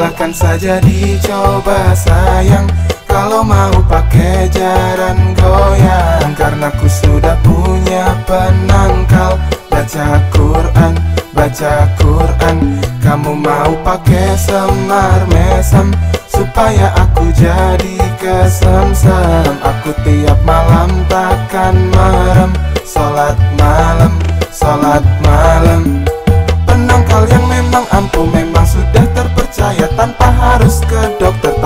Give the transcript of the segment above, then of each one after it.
Silahkan saja dicoba sayang. Kalau mau pakai jaran goyang. Karena ku sudah punya penangkal. Baca Quran, baca Quran. Kamu mau pakai semar mesem. Supaya aku jadi kesemsem. Aku tiap malam takkan merem. Salat malam, salat malam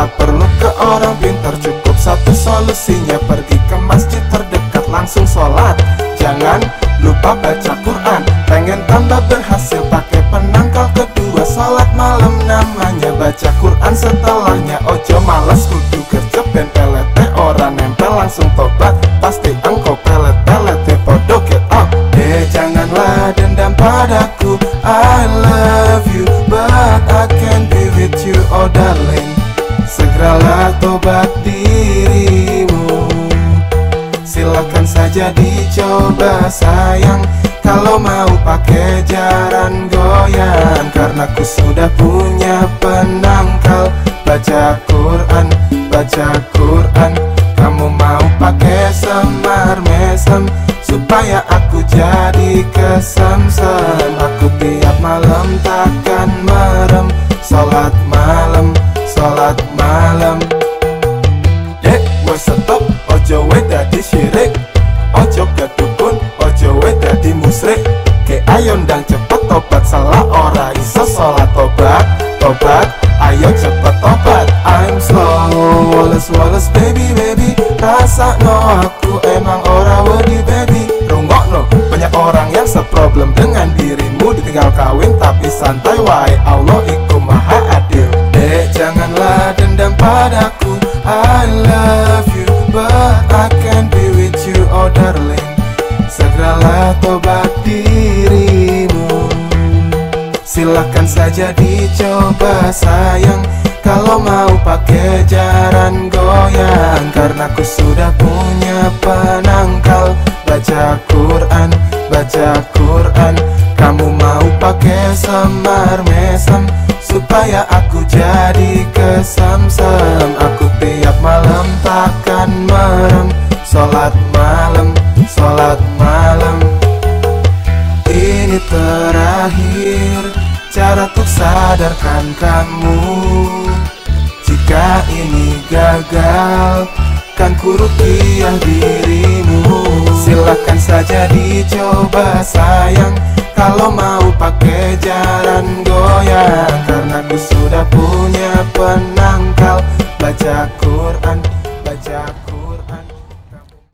Tak perlu ke orang pintar Cukup satu solusinya. Pergi ke masjid terdekat Langsung sholat. Jangan lupa baca Quran. Pengen tambah berhasil Pakai penangkal kedua. Sholat malam namanya Baca Quran setelahnya. Ojo malas kudu kerja Ben pelete orang nempel Langsung tobat. Pasti engkau pelet-pelet Podo get out. Eh janganlah dendam padaku. I love you But I can't be with you. Oh darling Segeralah tobat dirimu. Silakan saja dicoba sayang. Kalau mau pakai jaran goyang Karena ku sudah punya penangkal. Baca Quran, baca Quran. Kamu mau pakai semar mesem Supaya aku jadi kesemsem. Aku tiap malam takkan merem dadi musrik Ke ayo ndang cepet tobat salah ora iso salat tobat Tobat, ayo cepet tobat. I'm slow, Wallace Wallace baby baby. Rasa no aku emang ora wedi baby. Rungok no, banyak orang yang seproblem dengan dirimu. Ditinggal kawin tapi santai wae Allah iku maha adil. Dek janganlah dendam padaku. I love you but I can't be with you oh darling Segeralah tobat dirimu. Silahkan saja dicoba sayang. Kalau mau pakai jaran goyang Karena ku sudah punya penangkal. Baca Quran, baca Quran. Kamu mau pakai semar mesem Supaya aku jadi kesemsem Aku tiap malam takkan merem Salat malam, untuk sadarkan kamu. Jika ini gagal Kan ku rupiah dirimu. Silahkan saja dicoba sayang. Kalau mau pakai jalan goyang Karena ku sudah punya penangkal. Baca Quran, baca Quran